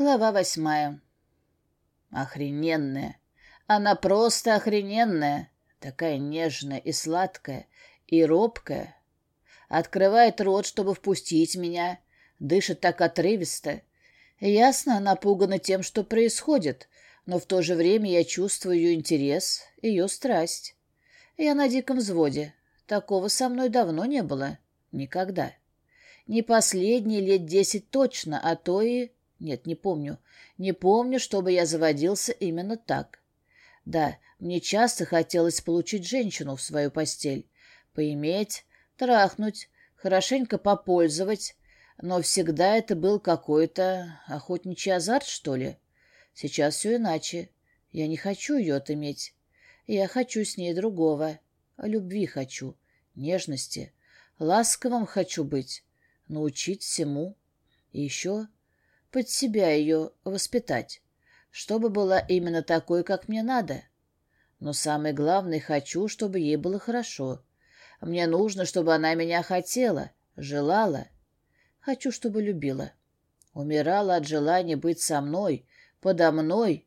Глава восьмая. Охрененная. Она просто охрененная. Такая нежная и сладкая, и робкая. Открывает рот, чтобы впустить меня. Дышит так отрывисто. Ясно, напугана тем, что происходит, но в то же время я чувствую ее интерес, ее страсть. Я на диком взводе. Такого со мной давно не было. Никогда. Не последние лет десять точно, а то и... Нет, не помню. Не помню, чтобы я заводился именно так. Да, мне часто хотелось получить женщину в свою постель. Поиметь, трахнуть, хорошенько попользовать. Но всегда это был какой-то охотничий азарт, что ли. Сейчас все иначе. Я не хочу ее отыметь. Я хочу с ней другого. Любви хочу, нежности. Ласковым хочу быть, научить всему. И еще под себя ее воспитать, чтобы была именно такой, как мне надо. Но самое главное, хочу, чтобы ей было хорошо. Мне нужно, чтобы она меня хотела, желала. Хочу, чтобы любила. Умирала от желания быть со мной, подо мной.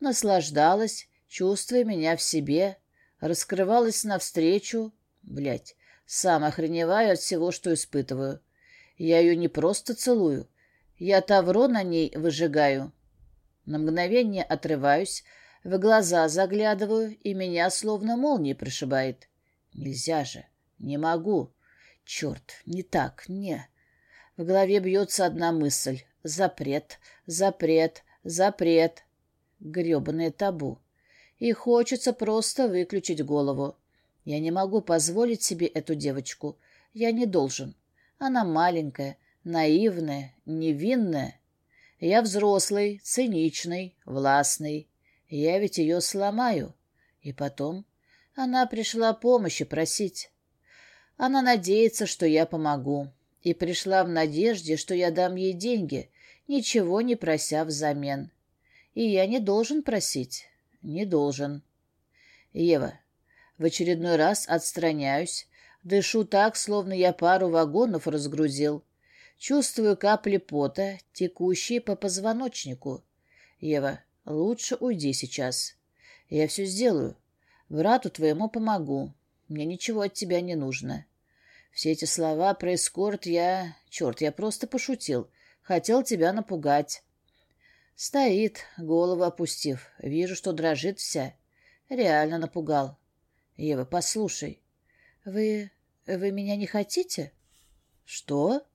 Наслаждалась, чувствуя меня в себе, раскрывалась навстречу. Блядь, сам охреневаю от всего, что испытываю. Я ее не просто целую, я тавро на ней выжигаю. На мгновение отрываюсь, в глаза заглядываю, и меня словно молнией прошибает. Нельзя же, не могу. Черт, не так, не. В голове бьется одна мысль. Запрет, запрет, запрет. Гребаное табу. И хочется просто выключить голову. Я не могу позволить себе эту девочку. Я не должен. Она маленькая, наивная, невинная. Я взрослый, циничный, властный. Я ведь ее сломаю. И потом она пришла помощи просить. Она надеется, что я помогу. И пришла в надежде, что я дам ей деньги, ничего не прося взамен. И я не должен просить. Не должен. Ева, в очередной раз отстраняюсь, дышу так, словно я пару вагонов разгрузил. Чувствую капли пота, текущие по позвоночнику. Ева, лучше уйди сейчас. Я все сделаю. Брату твоему помогу. Мне ничего от тебя не нужно. Все эти слова про эскорт я... Черт, я просто пошутил. Хотел тебя напугать. Стоит, голову опустив. Вижу, что дрожит вся. Реально напугал. Ева, послушай. Вы... вы меня не хотите? Что?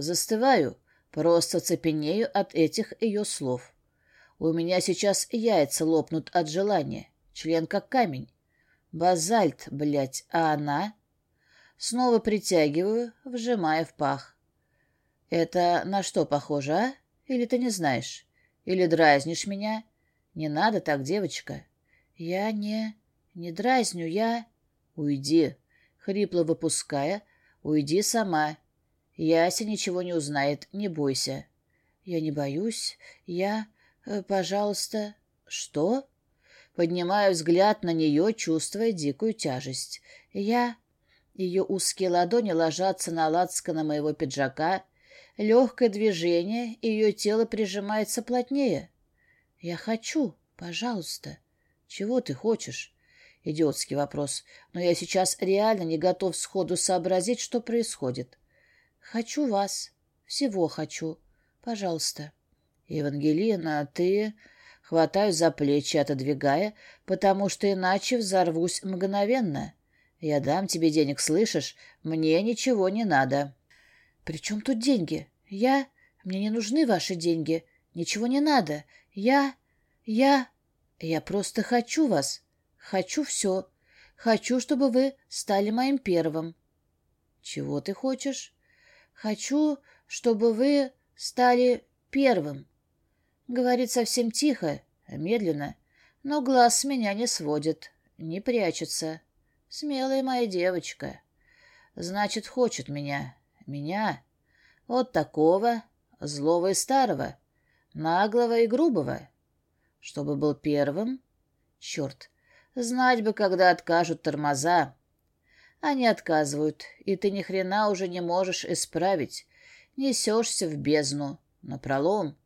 Застываю, просто цепенею от этих ее слов. У меня сейчас яйца лопнут от желания, член как камень. Базальт, блядь, а она? Снова притягиваю, вжимая в пах. Это на что похоже, а? Или ты не знаешь? Или дразнишь меня? Не надо так, девочка. Я не... не дразню, я... Уйди, хрипло выпуская, уйди сама. Яся ничего не узнает, не бойся. Я не боюсь. Я... Э, пожалуйста... Что? Поднимаю взгляд на нее, чувствуя дикую тяжесть. Я... Ее узкие ладони ложатся на лацкана моего пиджака. Легкое движение, ее тело прижимается плотнее. Я хочу, пожалуйста. Чего ты хочешь? Идиотский вопрос. Но я сейчас реально не готов сходу сообразить, что происходит. Хочу вас. Всего хочу. Пожалуйста. Евангелина, ты... Хватаю за плечи, отодвигая, потому что иначе взорвусь мгновенно. Я дам тебе денег, слышишь? Мне ничего не надо. При чем тут деньги? Я... Мне не нужны ваши деньги. Ничего не надо. Я... Я... Я просто хочу вас. Хочу все. Хочу, чтобы вы стали моим первым. Чего ты хочешь? Хочу, чтобы вы стали первым. Говорит совсем тихо, медленно, но глаз с меня не сводит, не прячется. Смелая моя девочка. Значит, хочет меня. Меня. Вот такого, злого и старого, наглого и грубого. Чтобы был первым? Черт, знать бы, когда откажут тормоза. Они отказывают, и ты ни хрена уже не можешь исправить. Несешься в бездну, напролом.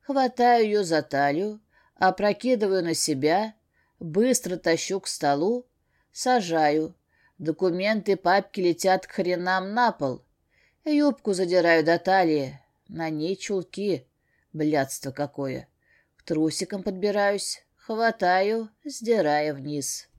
Хватаю ее за талию, опрокидываю на себя, быстро тащу к столу, сажаю. Документы папки летят к хренам на пол. Юбку задираю до талии, на ней чулки. Блядство какое. К трусикам подбираюсь, хватаю, сдирая вниз.